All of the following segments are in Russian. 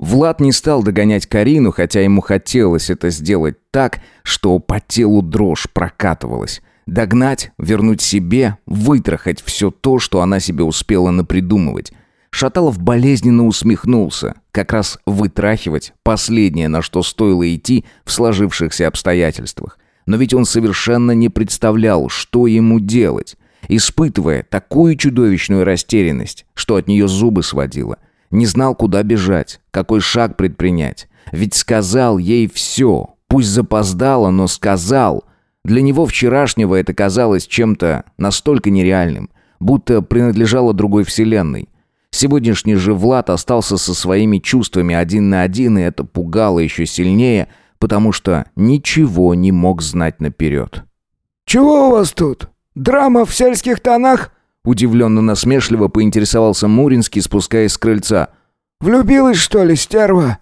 Влад не стал догонять Карину, хотя ему хотелось это сделать так, что по телу дрожь прокатывалась. Догнать, вернуть себе, вытрахать все то, что она себе успела напридумывать. Шаталов болезненно усмехнулся. Как раз вытрахивать последнее, на что стоило идти в сложившихся обстоятельствах. Но ведь он совершенно не представлял, что ему делать, испытывая такую чудовищную растерянность, что от нее зубы сводило. Не знал, куда бежать, какой шаг предпринять. Ведь сказал ей все, пусть запоздало, но сказал. Для него вчерашнего это казалось чем-то настолько нереальным, будто принадлежало другой вселенной. Сегодняшний же Влад остался со своими чувствами один на один, и это пугало еще сильнее, потому что ничего не мог знать наперед. «Чего у вас тут? Драма в сельских тонах?» Удивленно насмешливо поинтересовался Муринский, спускаясь с крыльца. «Влюбилась, что ли, стерва?»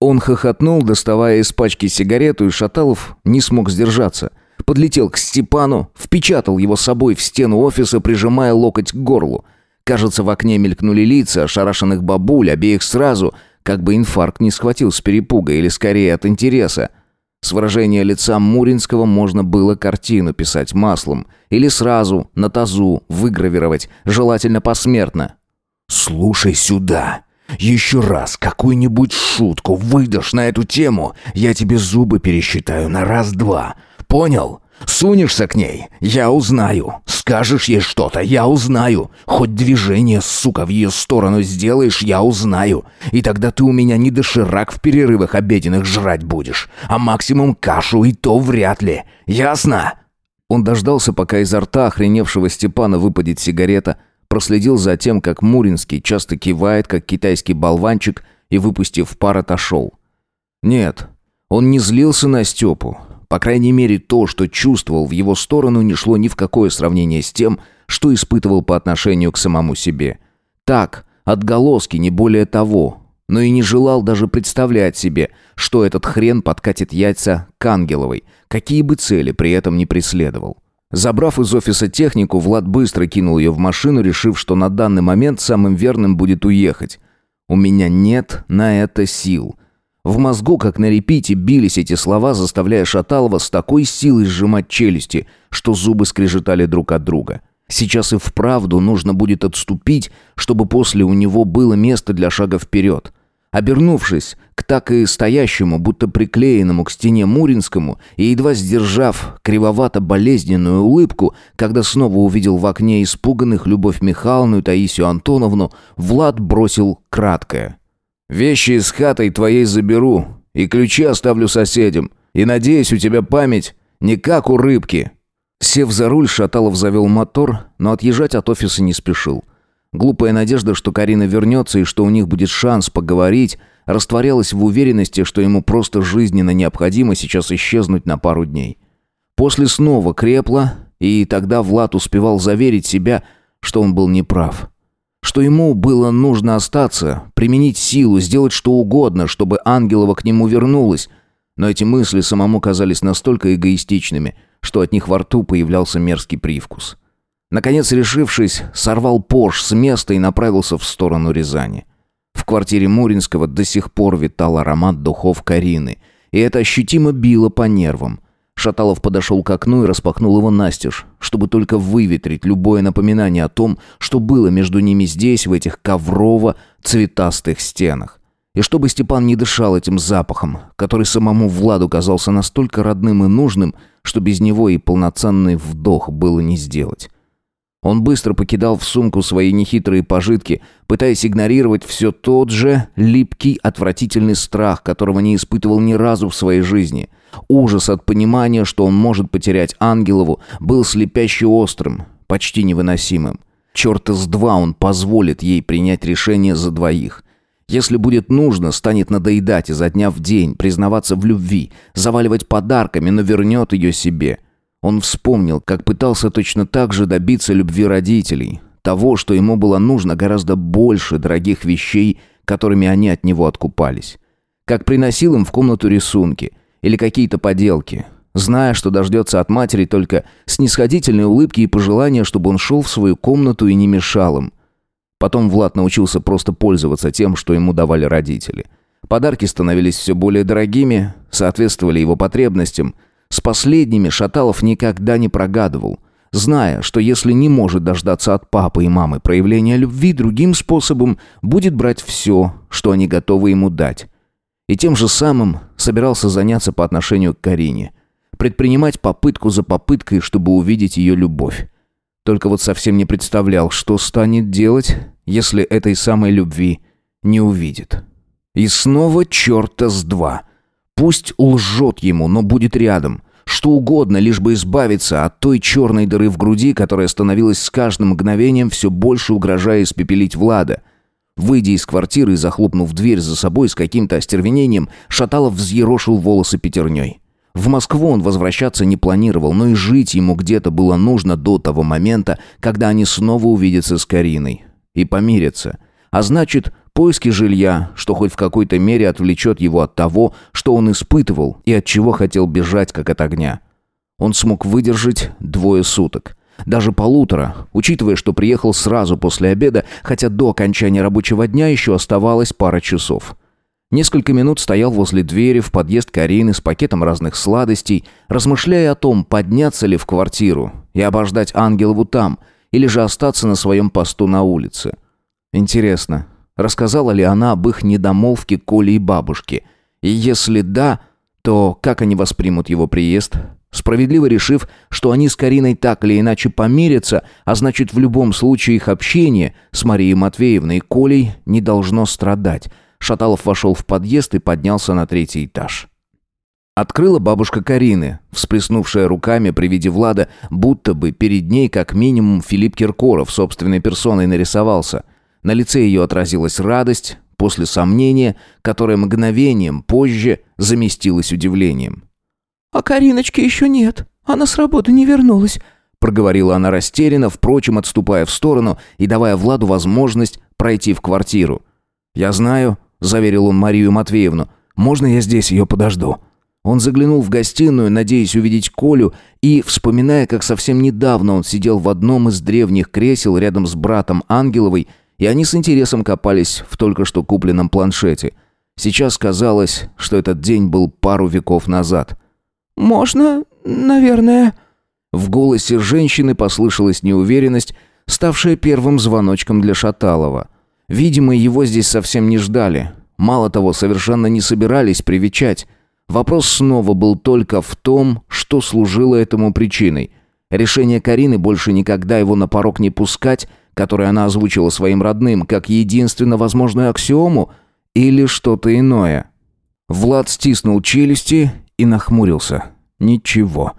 Он хохотнул, доставая из пачки сигарету, и Шаталов не смог сдержаться. Подлетел к Степану, впечатал его собой в стену офиса, прижимая локоть к горлу. Кажется, в окне мелькнули лица ошарашенных бабуль, обеих сразу, как бы инфаркт не схватил с перепуга или скорее от интереса. С выражения лица Муринского можно было картину писать маслом или сразу на тазу выгравировать, желательно посмертно. «Слушай сюда. Еще раз какую-нибудь шутку выдашь на эту тему, я тебе зубы пересчитаю на раз-два. Понял? Сунешься к ней, я узнаю. Скажешь ей что-то, я узнаю. Хоть движение, сука, в ее сторону сделаешь, я узнаю. И тогда ты у меня не доширак в перерывах обеденных жрать будешь, а максимум кашу, и то вряд ли. Ясно?» Он дождался, пока изо рта охреневшего Степана выпадет сигарета, проследил за тем, как Муринский часто кивает, как китайский болванчик, и, выпустив пар, отошел. Нет, он не злился на Степу, по крайней мере, то, что чувствовал в его сторону, не шло ни в какое сравнение с тем, что испытывал по отношению к самому себе. Так, отголоски, не более того. Но и не желал даже представлять себе, что этот хрен подкатит яйца к Ангеловой, какие бы цели при этом не преследовал. Забрав из офиса технику, Влад быстро кинул ее в машину, решив, что на данный момент самым верным будет уехать. «У меня нет на это сил», в мозгу, как на репите, бились эти слова, заставляя Шаталова с такой силой сжимать челюсти, что зубы скрежетали друг от друга. Сейчас и вправду нужно будет отступить, чтобы после у него было место для шага вперед. Обернувшись к так и стоящему, будто приклеенному к стене Муринскому, и едва сдержав кривовато-болезненную улыбку, когда снова увидел в окне испуганных Любовь Михайловну и Таисию Антоновну, Влад бросил краткое. Вещи из хаты твоей заберу, и ключи оставлю соседям. И надеюсь, у тебя память не как у рыбки». Сев за руль, Шаталов завел мотор, но отъезжать от офиса не спешил. Глупая надежда, что Карина вернется и что у них будет шанс поговорить, растворялась в уверенности, что ему просто жизненно необходимо сейчас исчезнуть на пару дней. После снова крепло, и тогда Влад успевал заверить себя, что он был неправ что ему было нужно остаться, применить силу, сделать что угодно, чтобы Ангелова к нему вернулась. Но эти мысли самому казались настолько эгоистичными, что от них во рту появлялся мерзкий привкус. Наконец, решившись, сорвал Порш с места и направился в сторону Рязани. В квартире Муринского до сих пор витал аромат духов Карины, и это ощутимо било по нервам – Шаталов подошел к окну и распахнул его настежь, чтобы только выветрить любое напоминание о том, что было между ними здесь, в этих коврово-цветастых стенах. И чтобы Степан не дышал этим запахом, который самому Владу казался настолько родным и нужным, что без него и полноценный вдох было не сделать. Он быстро покидал в сумку свои нехитрые пожитки, пытаясь игнорировать все тот же липкий, отвратительный страх, которого не испытывал ни разу в своей жизни. Ужас от понимания, что он может потерять Ангелову, был слепяще острым, почти невыносимым. Черт из два он позволит ей принять решение за двоих. Если будет нужно, станет надоедать изо дня в день, признаваться в любви, заваливать подарками, но вернет ее себе – он вспомнил, как пытался точно так же добиться любви родителей, того, что ему было нужно гораздо больше дорогих вещей, которыми они от него откупались. Как приносил им в комнату рисунки или какие-то поделки, зная, что дождется от матери только снисходительной улыбки и пожелания, чтобы он шел в свою комнату и не мешал им. Потом Влад научился просто пользоваться тем, что ему давали родители – Подарки становились все более дорогими, соответствовали его потребностям. С последними Шаталов никогда не прогадывал, зная, что если не может дождаться от папы и мамы проявления любви другим способом, будет брать все, что они готовы ему дать. И тем же самым собирался заняться по отношению к Карине. Предпринимать попытку за попыткой, чтобы увидеть ее любовь. Только вот совсем не представлял, что станет делать, если этой самой любви не увидит. И снова черта с два. Пусть лжет ему, но будет рядом. Что угодно, лишь бы избавиться от той черной дыры в груди, которая становилась с каждым мгновением все больше угрожая испепелить Влада. Выйдя из квартиры и захлопнув дверь за собой с каким-то остервенением, Шаталов взъерошил волосы пятерней. В Москву он возвращаться не планировал, но и жить ему где-то было нужно до того момента, когда они снова увидятся с Кариной. И помирятся. А значит, Поиски жилья, что хоть в какой-то мере отвлечет его от того, что он испытывал и от чего хотел бежать, как от огня. Он смог выдержать двое суток. Даже полутора, учитывая, что приехал сразу после обеда, хотя до окончания рабочего дня еще оставалось пара часов. Несколько минут стоял возле двери в подъезд Карины с пакетом разных сладостей, размышляя о том, подняться ли в квартиру и обождать Ангелову там, или же остаться на своем посту на улице. Интересно, Рассказала ли она об их недомолвке Коле и бабушке? И если да, то как они воспримут его приезд? Справедливо решив, что они с Кариной так или иначе помирятся, а значит в любом случае их общение с Марией Матвеевной и Колей не должно страдать. Шаталов вошел в подъезд и поднялся на третий этаж. Открыла бабушка Карины, всплеснувшая руками при виде Влада, будто бы перед ней как минимум Филипп Киркоров собственной персоной нарисовался – на лице ее отразилась радость, после сомнения, которое мгновением позже заместилось удивлением. «А Кариночки еще нет. Она с работы не вернулась», проговорила она растерянно, впрочем, отступая в сторону и давая Владу возможность пройти в квартиру. «Я знаю», — заверил он Марию Матвеевну, — «можно я здесь ее подожду?» Он заглянул в гостиную, надеясь увидеть Колю, и, вспоминая, как совсем недавно он сидел в одном из древних кресел рядом с братом Ангеловой, и они с интересом копались в только что купленном планшете. Сейчас казалось, что этот день был пару веков назад. «Можно, наверное...» В голосе женщины послышалась неуверенность, ставшая первым звоночком для Шаталова. Видимо, его здесь совсем не ждали. Мало того, совершенно не собирались привечать. Вопрос снова был только в том, что служило этому причиной. Решение Карины больше никогда его на порог не пускать которое она озвучила своим родным как единственно возможную аксиому, или что-то иное. Влад стиснул челюсти и нахмурился. Ничего.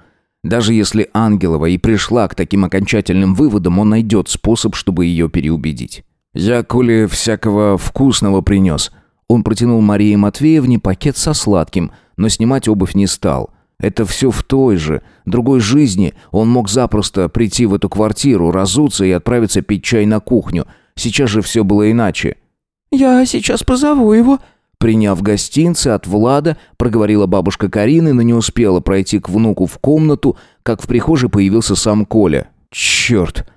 Даже если Ангелова и пришла к таким окончательным выводам, он найдет способ, чтобы ее переубедить. «Я, коли всякого вкусного принес». Он протянул Марии Матвеевне пакет со сладким, но снимать обувь не стал – это все в той же, другой жизни. Он мог запросто прийти в эту квартиру, разуться и отправиться пить чай на кухню. Сейчас же все было иначе. «Я сейчас позову его», Приняв гостинцы от Влада, проговорила бабушка Карины, но не успела пройти к внуку в комнату, как в прихожей появился сам Коля. Черт!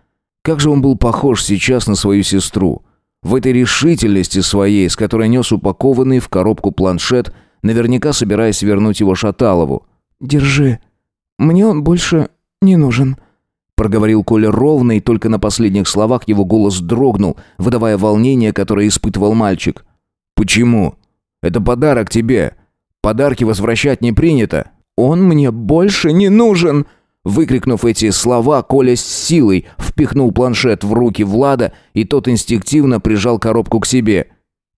Как же он был похож сейчас на свою сестру. В этой решительности своей, с которой нес упакованный в коробку планшет, наверняка собираясь вернуть его Шаталову. «Держи. Мне он больше не нужен», — проговорил Коля ровно, и только на последних словах его голос дрогнул, выдавая волнение, которое испытывал мальчик. «Почему? Это подарок тебе. Подарки возвращать не принято». «Он мне больше не нужен!» Выкрикнув эти слова, Коля с силой впихнул планшет в руки Влада, и тот инстинктивно прижал коробку к себе.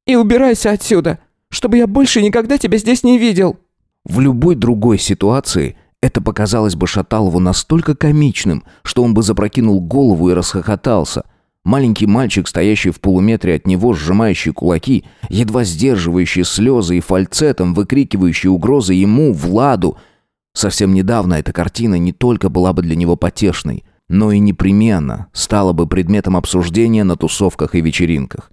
«И убирайся отсюда, чтобы я больше никогда тебя здесь не видел!» В любой другой ситуации это показалось бы Шаталову настолько комичным, что он бы запрокинул голову и расхохотался. Маленький мальчик, стоящий в полуметре от него, сжимающий кулаки, едва сдерживающий слезы и фальцетом выкрикивающий угрозы ему, Владу. Совсем недавно эта картина не только была бы для него потешной, но и непременно стала бы предметом обсуждения на тусовках и вечеринках.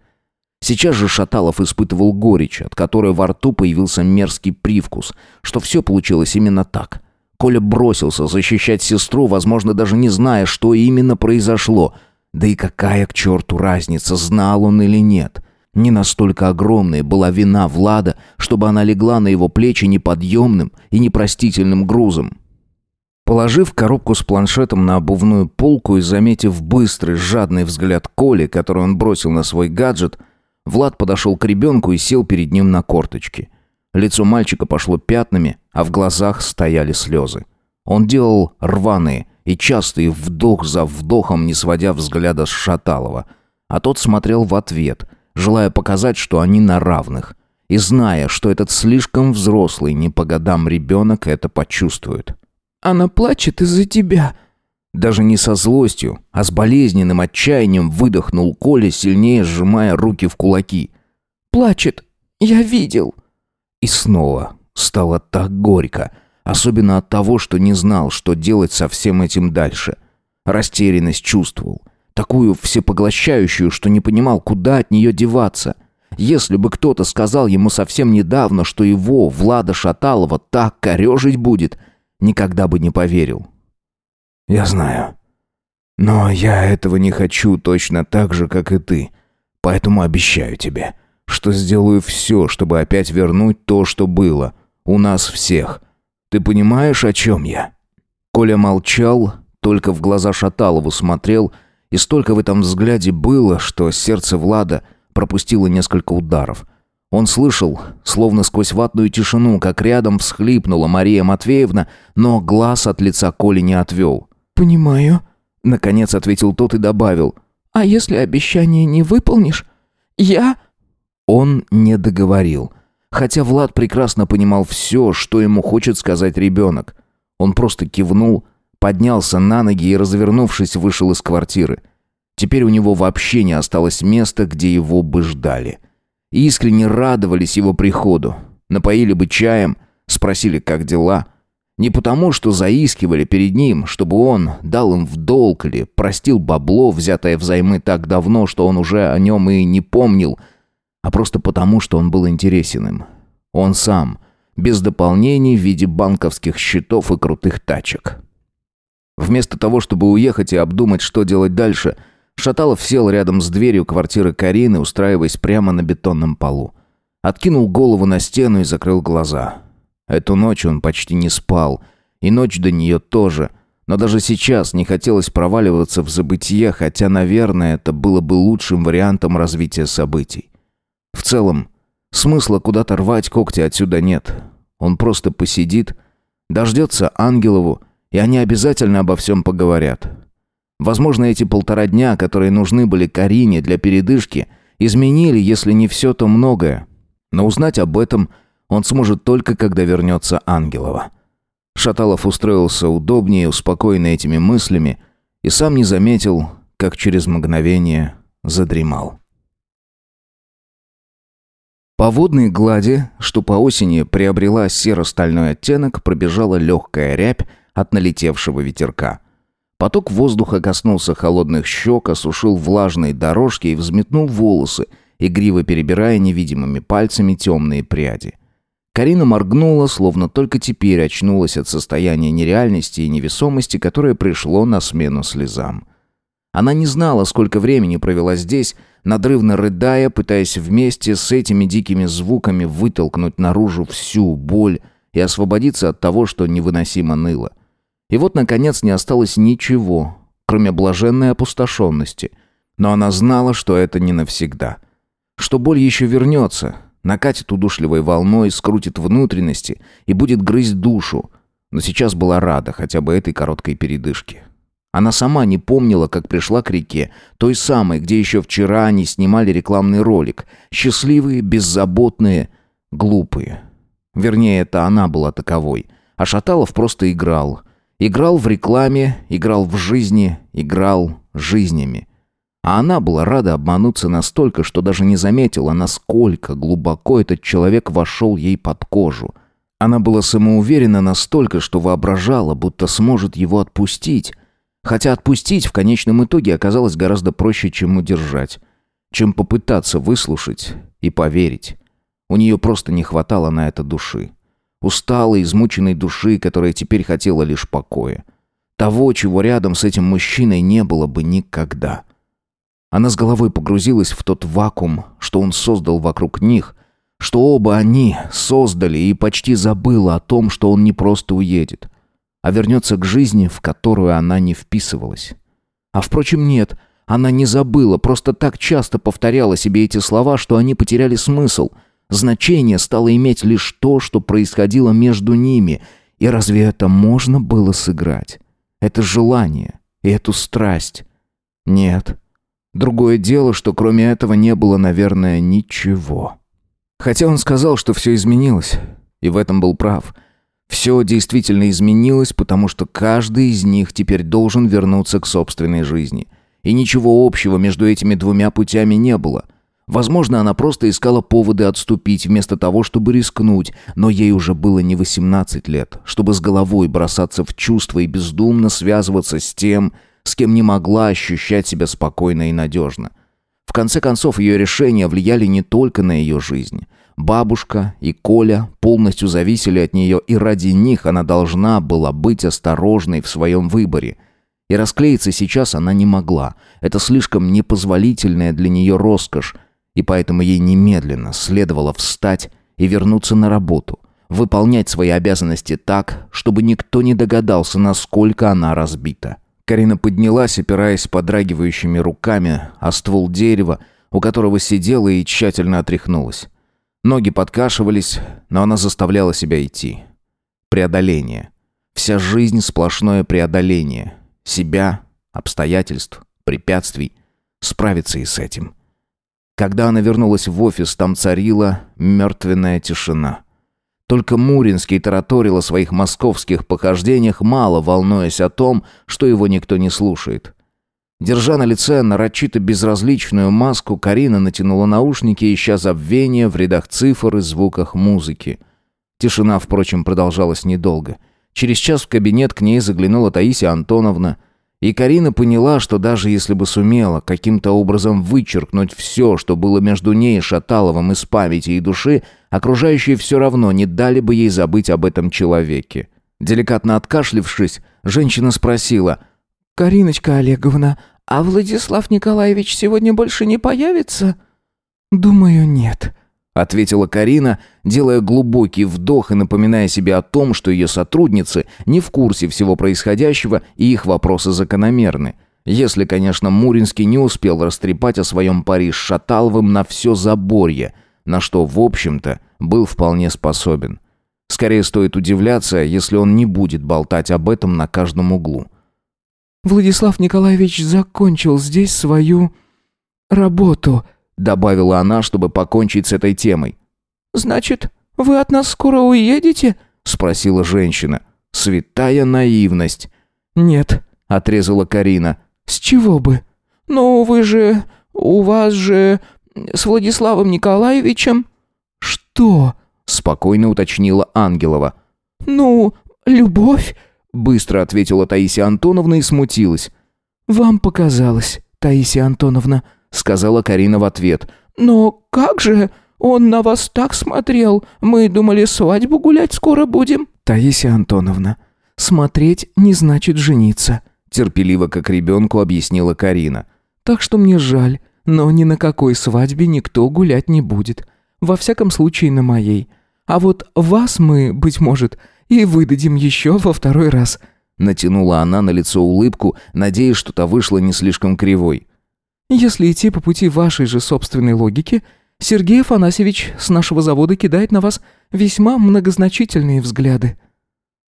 Сейчас же Шаталов испытывал горечь, от которой во рту появился мерзкий привкус, что все получилось именно так. Коля бросился защищать сестру, возможно, даже не зная, что именно произошло. Да и какая к черту разница, знал он или нет. Не настолько огромной была вина Влада, чтобы она легла на его плечи неподъемным и непростительным грузом. Положив коробку с планшетом на обувную полку и заметив быстрый, жадный взгляд Коли, который он бросил на свой гаджет, Влад подошел к ребенку и сел перед ним на корточки. Лицо мальчика пошло пятнами, а в глазах стояли слезы. Он делал рваные и частые вдох за вдохом, не сводя взгляда с Шаталова. А тот смотрел в ответ, желая показать, что они на равных. И зная, что этот слишком взрослый, не по годам ребенок это почувствует. Она плачет из-за тебя». Даже не со злостью, а с болезненным отчаянием выдохнул Коля, сильнее сжимая руки в кулаки. «Плачет. Я видел». И снова стало так горько, особенно от того, что не знал, что делать со всем этим дальше. Растерянность чувствовал, такую всепоглощающую, что не понимал, куда от нее деваться. Если бы кто-то сказал ему совсем недавно, что его, Влада Шаталова, так корежить будет – никогда бы не поверил. «Я знаю. Но я этого не хочу точно так же, как и ты. Поэтому обещаю тебе, что сделаю все, чтобы опять вернуть то, что было. У нас всех. Ты понимаешь, о чем я?» Коля молчал, только в глаза Шаталову смотрел, и столько в этом взгляде было, что сердце Влада пропустило несколько ударов – он слышал, словно сквозь ватную тишину, как рядом всхлипнула Мария Матвеевна, но глаз от лица Коли не отвел. «Понимаю», — наконец ответил тот и добавил. «А если обещание не выполнишь? Я...» Он не договорил, хотя Влад прекрасно понимал все, что ему хочет сказать ребенок. Он просто кивнул, поднялся на ноги и, развернувшись, вышел из квартиры. Теперь у него вообще не осталось места, где его бы ждали искренне радовались его приходу. Напоили бы чаем, спросили, как дела. Не потому, что заискивали перед ним, чтобы он дал им в долг или простил бабло, взятое взаймы так давно, что он уже о нем и не помнил, а просто потому, что он был интересен им. Он сам, без дополнений в виде банковских счетов и крутых тачек. Вместо того, чтобы уехать и обдумать, что делать дальше – Шаталов сел рядом с дверью квартиры Карины, устраиваясь прямо на бетонном полу. Откинул голову на стену и закрыл глаза. Эту ночь он почти не спал, и ночь до нее тоже, но даже сейчас не хотелось проваливаться в забытье, хотя, наверное, это было бы лучшим вариантом развития событий. В целом, смысла куда-то рвать когти отсюда нет. Он просто посидит, дождется Ангелову, и они обязательно обо всем поговорят. Возможно, эти полтора дня, которые нужны были Карине для передышки, изменили, если не все, то многое. Но узнать об этом он сможет только, когда вернется Ангелова. Шаталов устроился удобнее, успокоенный этими мыслями, и сам не заметил, как через мгновение задремал. По водной глади, что по осени приобрела серо-стальной оттенок, пробежала легкая рябь от налетевшего ветерка. Поток воздуха коснулся холодных щек, осушил влажные дорожки и взметнул волосы, игриво перебирая невидимыми пальцами темные пряди. Карина моргнула, словно только теперь очнулась от состояния нереальности и невесомости, которое пришло на смену слезам. Она не знала, сколько времени провела здесь, надрывно рыдая, пытаясь вместе с этими дикими звуками вытолкнуть наружу всю боль и освободиться от того, что невыносимо ныло. И вот, наконец, не осталось ничего, кроме блаженной опустошенности. Но она знала, что это не навсегда. Что боль еще вернется, накатит удушливой волной, скрутит внутренности и будет грызть душу. Но сейчас была рада хотя бы этой короткой передышке. Она сама не помнила, как пришла к реке, той самой, где еще вчера они снимали рекламный ролик. Счастливые, беззаботные, глупые. Вернее, это она была таковой. А Шаталов просто играл – Играл в рекламе, играл в жизни, играл жизнями. А она была рада обмануться настолько, что даже не заметила, насколько глубоко этот человек вошел ей под кожу. Она была самоуверена настолько, что воображала, будто сможет его отпустить. Хотя отпустить в конечном итоге оказалось гораздо проще, чем удержать. Чем попытаться выслушать и поверить. У нее просто не хватало на это души усталой, измученной души, которая теперь хотела лишь покоя. Того, чего рядом с этим мужчиной не было бы никогда. Она с головой погрузилась в тот вакуум, что он создал вокруг них, что оба они создали и почти забыла о том, что он не просто уедет, а вернется к жизни, в которую она не вписывалась. А впрочем, нет, она не забыла, просто так часто повторяла себе эти слова, что они потеряли смысл. Значение стало иметь лишь то, что происходило между ними, и разве это можно было сыграть? Это желание и эту страсть? Нет. Другое дело, что кроме этого не было, наверное, ничего. Хотя он сказал, что все изменилось, и в этом был прав. Все действительно изменилось, потому что каждый из них теперь должен вернуться к собственной жизни. И ничего общего между этими двумя путями не было. Возможно, она просто искала поводы отступить вместо того, чтобы рискнуть, но ей уже было не 18 лет, чтобы с головой бросаться в чувства и бездумно связываться с тем, с кем не могла ощущать себя спокойно и надежно. В конце концов, ее решения влияли не только на ее жизнь. Бабушка и Коля полностью зависели от нее, и ради них она должна была быть осторожной в своем выборе. И расклеиться сейчас она не могла. Это слишком непозволительная для нее роскошь, и поэтому ей немедленно следовало встать и вернуться на работу, выполнять свои обязанности так, чтобы никто не догадался, насколько она разбита. Карина поднялась, опираясь подрагивающими руками о ствол дерева, у которого сидела и тщательно отряхнулась. Ноги подкашивались, но она заставляла себя идти. Преодоление. Вся жизнь сплошное преодоление. Себя, обстоятельств, препятствий. Справиться и с этим. Когда она вернулась в офис, там царила мертвенная тишина. Только Муринский тараторил о своих московских похождениях, мало волнуясь о том, что его никто не слушает. Держа на лице нарочито безразличную маску, Карина натянула наушники, ища забвения в рядах цифр и звуках музыки. Тишина, впрочем, продолжалась недолго. Через час в кабинет к ней заглянула Таисия Антоновна, и Карина поняла, что даже если бы сумела каким-то образом вычеркнуть все, что было между ней и Шаталовым из памяти и души, окружающие все равно не дали бы ей забыть об этом человеке. Деликатно откашлившись, женщина спросила «Кариночка Олеговна, «А Владислав Николаевич сегодня больше не появится?» «Думаю, нет», — ответила Карина, делая глубокий вдох и напоминая себе о том, что ее сотрудницы не в курсе всего происходящего и их вопросы закономерны. Если, конечно, Муринский не успел растрепать о своем пари с Шаталовым на все заборье, на что, в общем-то, был вполне способен. Скорее стоит удивляться, если он не будет болтать об этом на каждом углу. Владислав Николаевич закончил здесь свою работу», добавила она, чтобы покончить с этой темой. «Значит, вы от нас скоро уедете?» спросила женщина. Святая наивность. «Нет», отрезала Карина. «С чего бы? Ну, вы же... у вас же... с Владиславом Николаевичем...» «Что?» спокойно уточнила Ангелова. «Ну, любовь...» Быстро ответила Таисия Антоновна и смутилась. «Вам показалось, Таисия Антоновна», — сказала Карина в ответ. «Но как же? Он на вас так смотрел. Мы думали, свадьбу гулять скоро будем». «Таисия Антоновна, смотреть не значит жениться», — терпеливо как ребенку объяснила Карина. «Так что мне жаль, но ни на какой свадьбе никто гулять не будет. Во всяком случае, на моей. А вот вас мы, быть может, и выдадим еще во второй раз». Натянула она на лицо улыбку, надеясь, что та вышла не слишком кривой. «Если идти по пути вашей же собственной логики, Сергей Афанасьевич с нашего завода кидает на вас весьма многозначительные взгляды».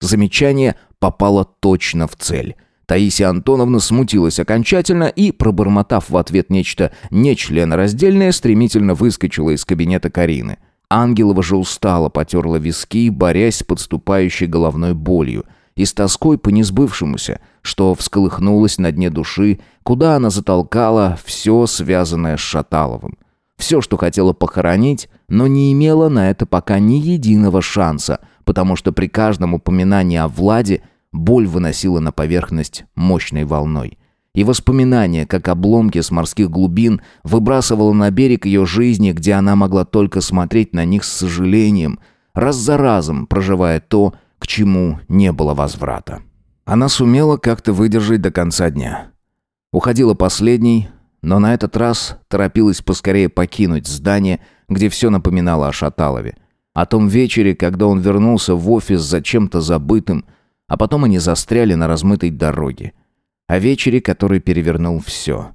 Замечание попало точно в цель. Таисия Антоновна смутилась окончательно и, пробормотав в ответ нечто нечленораздельное, стремительно выскочила из кабинета Карины. Ангелова же устала, потерла виски, борясь с подступающей головной болью и с тоской по несбывшемуся, что всколыхнулось на дне души, куда она затолкала все, связанное с Шаталовым. Все, что хотела похоронить, но не имела на это пока ни единого шанса, потому что при каждом упоминании о Владе боль выносила на поверхность мощной волной и воспоминания, как обломки с морских глубин, выбрасывало на берег ее жизни, где она могла только смотреть на них с сожалением, раз за разом проживая то, к чему не было возврата. Она сумела как-то выдержать до конца дня. Уходила последней, но на этот раз торопилась поскорее покинуть здание, где все напоминало о Шаталове. О том вечере, когда он вернулся в офис за чем-то забытым, а потом они застряли на размытой дороге. О вечере, который перевернул все.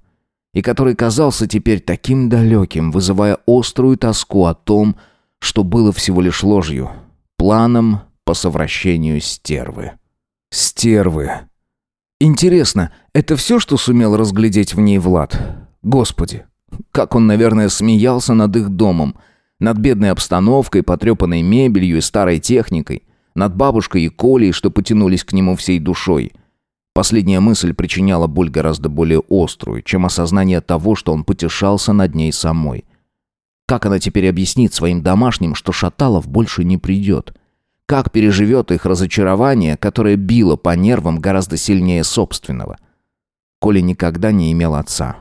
И который казался теперь таким далеким, вызывая острую тоску о том, что было всего лишь ложью, планом по совращению стервы. Стервы. Интересно, это все, что сумел разглядеть в ней Влад? Господи, как он, наверное, смеялся над их домом, над бедной обстановкой, потрепанной мебелью и старой техникой, над бабушкой и Колей, что потянулись к нему всей душой. Последняя мысль причиняла боль гораздо более острую, чем осознание того, что он потешался над ней самой. Как она теперь объяснит своим домашним, что Шаталов больше не придет? Как переживет их разочарование, которое било по нервам гораздо сильнее собственного? Коля никогда не имел отца.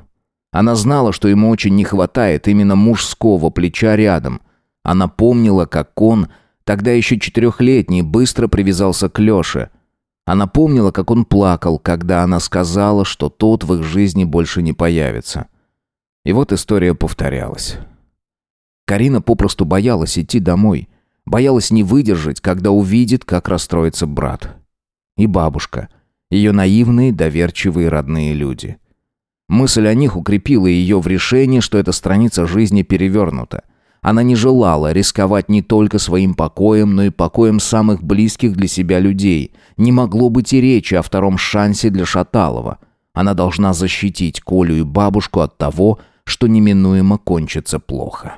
Она знала, что ему очень не хватает именно мужского плеча рядом. Она помнила, как он, тогда еще четырехлетний, быстро привязался к Леше. Она помнила, как он плакал, когда она сказала, что тот в их жизни больше не появится. И вот история повторялась. Карина попросту боялась идти домой. Боялась не выдержать, когда увидит, как расстроится брат. И бабушка. Ее наивные, доверчивые родные люди. Мысль о них укрепила ее в решении, что эта страница жизни перевернута. Она не желала рисковать не только своим покоем, но и покоем самых близких для себя людей. Не могло быть и речи о втором шансе для Шаталова. Она должна защитить Колю и бабушку от того, что неминуемо кончится плохо.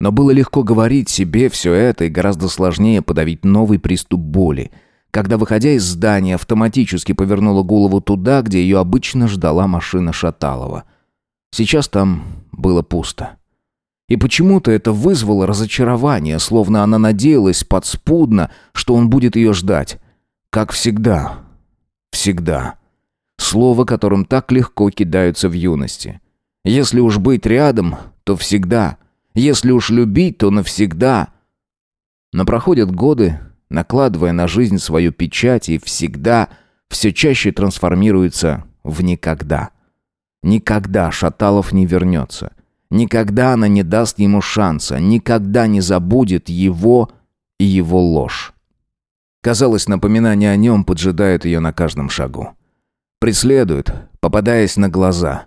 Но было легко говорить себе все это и гораздо сложнее подавить новый приступ боли – когда, выходя из здания, автоматически повернула голову туда, где ее обычно ждала машина Шаталова. Сейчас там было пусто. И почему-то это вызвало разочарование, словно она надеялась подспудно, что он будет ее ждать. Как всегда. Всегда. Слово, которым так легко кидаются в юности. Если уж быть рядом, то всегда. Если уж любить, то навсегда. Но проходят годы, накладывая на жизнь свою печать и всегда все чаще трансформируется в никогда. Никогда Шаталов не вернется. Никогда она не даст ему шанса, никогда не забудет его и его ложь. Казалось, напоминание о нем поджидает ее на каждом шагу. Преследуют, попадаясь на глаза.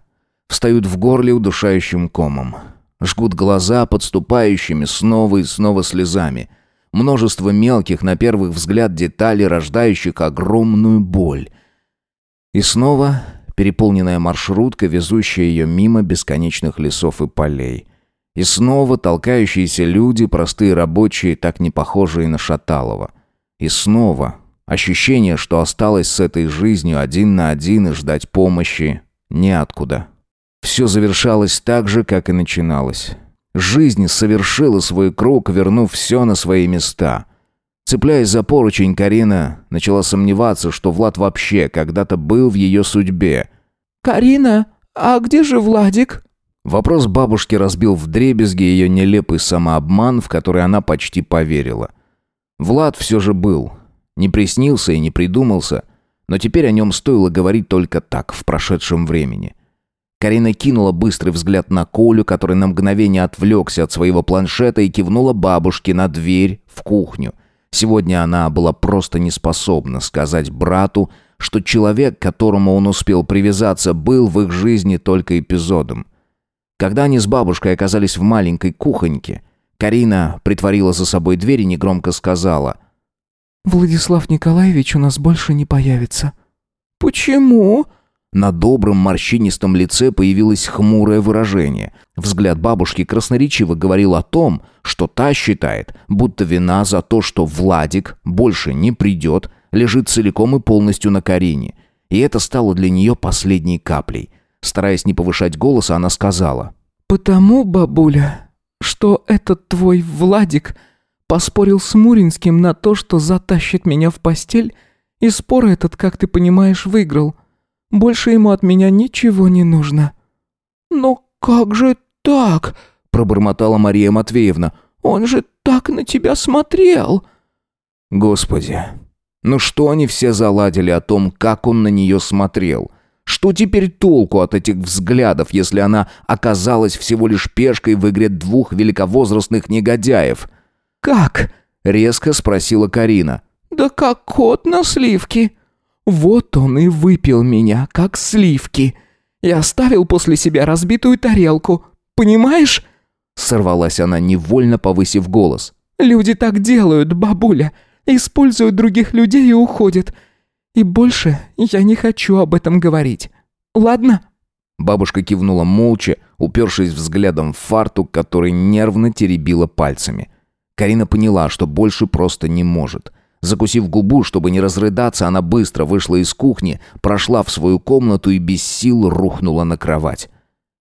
Встают в горле удушающим комом. Жгут глаза подступающими снова и снова слезами. Множество мелких, на первый взгляд, деталей, рождающих огромную боль. И снова переполненная маршрутка, везущая ее мимо бесконечных лесов и полей. И снова толкающиеся люди, простые рабочие, так не похожие на Шаталова. И снова ощущение, что осталось с этой жизнью один на один и ждать помощи неоткуда. Все завершалось так же, как и начиналось. Жизнь совершила свой круг, вернув все на свои места. Цепляясь за поручень, Карина начала сомневаться, что Влад вообще когда-то был в ее судьбе. «Карина, а где же Владик?» Вопрос бабушки разбил в дребезги ее нелепый самообман, в который она почти поверила. Влад все же был. Не приснился и не придумался, но теперь о нем стоило говорить только так, в прошедшем времени. Карина кинула быстрый взгляд на Колю, который на мгновение отвлекся от своего планшета и кивнула бабушке на дверь в кухню. Сегодня она была просто не способна сказать брату, что человек, к которому он успел привязаться, был в их жизни только эпизодом. Когда они с бабушкой оказались в маленькой кухоньке, Карина притворила за собой дверь и негромко сказала «Владислав Николаевич у нас больше не появится». «Почему?» На добром морщинистом лице появилось хмурое выражение. Взгляд бабушки красноречиво говорил о том, что та считает, будто вина за то, что Владик больше не придет, лежит целиком и полностью на Карине. И это стало для нее последней каплей. Стараясь не повышать голоса, она сказала. «Потому, бабуля, что этот твой Владик поспорил с Муринским на то, что затащит меня в постель, и спор этот, как ты понимаешь, выиграл». Больше ему от меня ничего не нужно». «Но как же так?» – пробормотала Мария Матвеевна. «Он же так на тебя смотрел!» «Господи, ну что они все заладили о том, как он на нее смотрел? Что теперь толку от этих взглядов, если она оказалась всего лишь пешкой в игре двух великовозрастных негодяев? «Как?» — резко спросила Карина. «Да как кот на сливки. Вот он и выпил меня, как сливки. И оставил после себя разбитую тарелку. Понимаешь?» Сорвалась она, невольно повысив голос. «Люди так делают, бабуля. Используют других людей и уходят. И больше я не хочу об этом говорить. Ладно?» Бабушка кивнула молча, упершись взглядом в фартук, который нервно теребила пальцами. Карина поняла, что больше просто не может. Закусив губу, чтобы не разрыдаться, она быстро вышла из кухни, прошла в свою комнату и без сил рухнула на кровать.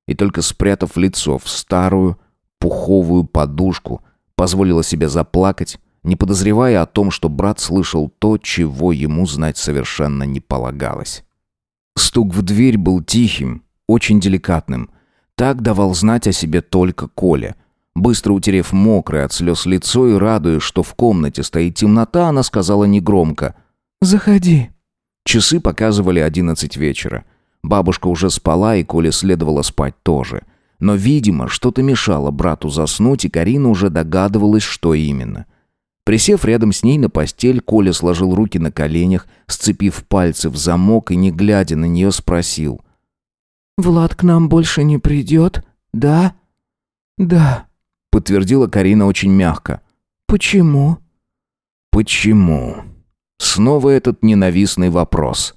И только спрятав лицо в старую, пуховую подушку, позволила себе заплакать, не подозревая о том, что брат слышал то, чего ему знать совершенно не полагалось. Стук в дверь был тихим, очень деликатным. Так давал знать о себе только Коля. Быстро утерев мокрое от слез лицо и радуясь, что в комнате стоит темнота, она сказала негромко «Заходи». Часы показывали одиннадцать вечера. Бабушка уже спала, и Коле следовало спать тоже. Но, видимо, что-то мешало брату заснуть, и Карина уже догадывалась, что именно. Присев рядом с ней на постель, Коля сложил руки на коленях, сцепив пальцы в замок и, не глядя на нее, спросил. «Влад к нам больше не придет, да?» «Да», — подтвердила Карина очень мягко. «Почему?» «Почему?» Снова этот ненавистный вопрос.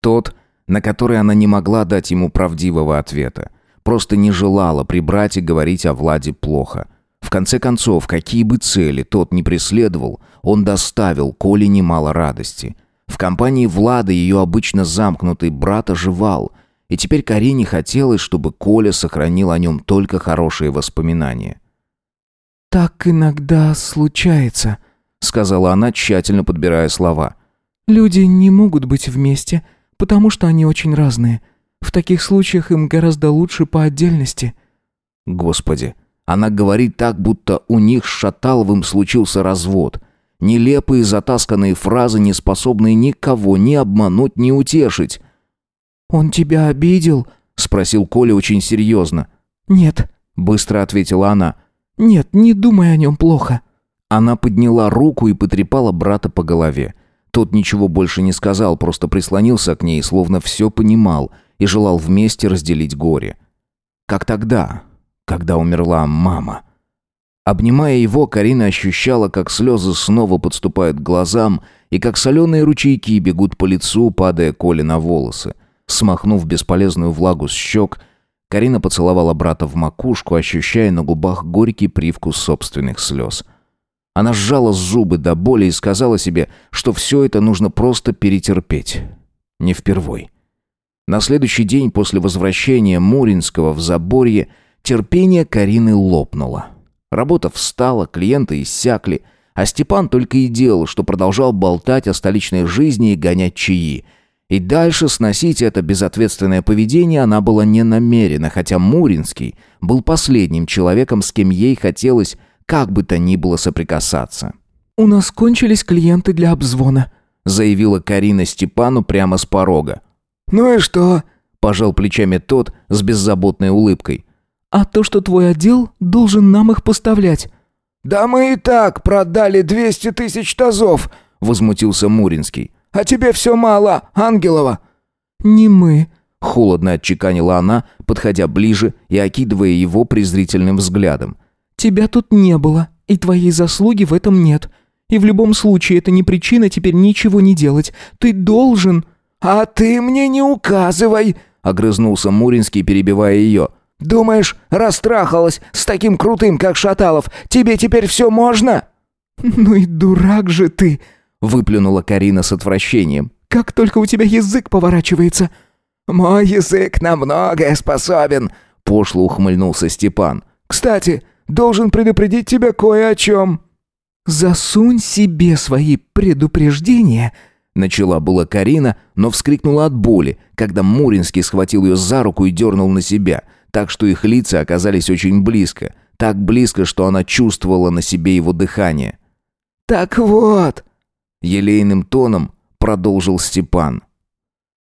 Тот, на который она не могла дать ему правдивого ответа. Просто не желала прибрать и говорить о Владе плохо. В конце концов, какие бы цели тот ни преследовал, он доставил Коле немало радости. В компании Влада ее обычно замкнутый брат оживал, и теперь Карине хотелось, чтобы Коля сохранил о нем только хорошие воспоминания. «Так иногда случается», — сказала она, тщательно подбирая слова. «Люди не могут быть вместе, потому что они очень разные. В таких случаях им гораздо лучше по отдельности». «Господи, она говорит так, будто у них с Шаталовым случился развод. Нелепые затасканные фразы, не способные никого ни обмануть, ни утешить». «Он тебя обидел?» — спросил Коля очень серьезно. «Нет», — быстро ответила она. «Нет, не думай о нем плохо». Она подняла руку и потрепала брата по голове. Тот ничего больше не сказал, просто прислонился к ней, словно все понимал и желал вместе разделить горе. Как тогда, когда умерла мама. Обнимая его, Карина ощущала, как слезы снова подступают к глазам и как соленые ручейки бегут по лицу, падая Коле на волосы. Смахнув бесполезную влагу с щек, Карина поцеловала брата в макушку, ощущая на губах горький привкус собственных слез. Она сжала зубы до боли и сказала себе, что все это нужно просто перетерпеть. Не впервой. На следующий день после возвращения Муринского в Заборье терпение Карины лопнуло. Работа встала, клиенты иссякли, а Степан только и делал, что продолжал болтать о столичной жизни и гонять чаи – и дальше сносить это безответственное поведение она была не намерена, хотя Муринский был последним человеком, с кем ей хотелось как бы то ни было соприкасаться. «У нас кончились клиенты для обзвона», заявила Карина Степану прямо с порога. «Ну и что?» – пожал плечами тот с беззаботной улыбкой. «А то, что твой отдел должен нам их поставлять». «Да мы и так продали двести тысяч тазов», – возмутился Муринский. А тебе все мало, Ангелова!» «Не мы», — холодно отчеканила она, подходя ближе и окидывая его презрительным взглядом. «Тебя тут не было, и твоей заслуги в этом нет. И в любом случае это не причина теперь ничего не делать. Ты должен...» «А ты мне не указывай!» — огрызнулся Муринский, перебивая ее. «Думаешь, растрахалась с таким крутым, как Шаталов, тебе теперь все можно?» «Ну и дурак же ты!» Выплюнула Карина с отвращением. «Как только у тебя язык поворачивается!» «Мой язык на многое способен!» Пошло ухмыльнулся Степан. «Кстати, должен предупредить тебя кое о чем!» «Засунь себе свои предупреждения!» Начала была Карина, но вскрикнула от боли, когда Муринский схватил ее за руку и дернул на себя, так что их лица оказались очень близко, так близко, что она чувствовала на себе его дыхание. «Так вот», Елейным тоном продолжил Степан.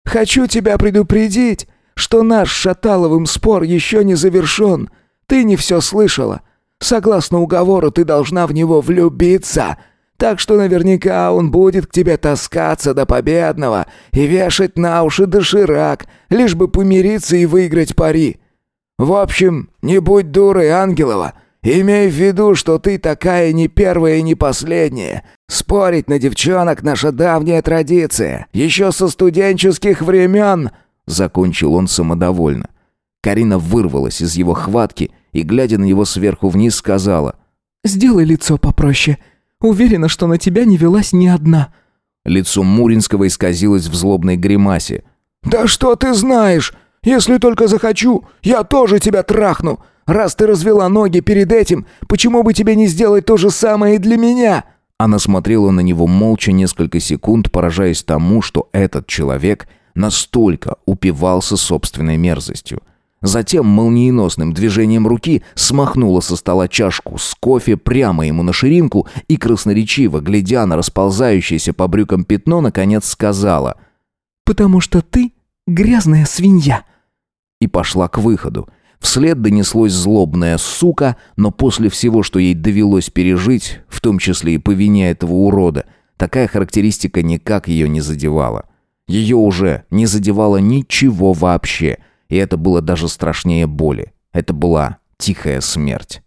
Хочу тебя предупредить, что наш Шаталовым спор еще не завершен. Ты не все слышала. Согласно уговору, ты должна в него влюбиться. Так что наверняка он будет к тебе таскаться до победного и вешать на уши доширак, лишь бы помириться и выиграть пари. В общем, не будь дурой, Ангелова. Имей в виду, что ты такая не первая и не последняя. Спорить на девчонок — наша давняя традиция. Еще со студенческих времен...» Закончил он самодовольно. Карина вырвалась из его хватки и, глядя на него сверху вниз, сказала. «Сделай лицо попроще. Уверена, что на тебя не велась ни одна». Лицо Муринского исказилось в злобной гримасе. «Да что ты знаешь? Если только захочу, я тоже тебя трахну. Раз ты развела ноги перед этим, почему бы тебе не сделать то же самое и для меня?» Она смотрела на него молча несколько секунд, поражаясь тому, что этот человек настолько упивался собственной мерзостью. Затем молниеносным движением руки смахнула со стола чашку с кофе прямо ему на ширинку и красноречиво, глядя на расползающееся по брюкам пятно, наконец сказала «Потому что ты грязная свинья» и пошла к выходу. Вслед донеслось злобная сука, но после всего, что ей довелось пережить, в том числе и по вине этого урода, такая характеристика никак ее не задевала. Ее уже не задевало ничего вообще, и это было даже страшнее боли. Это была тихая смерть.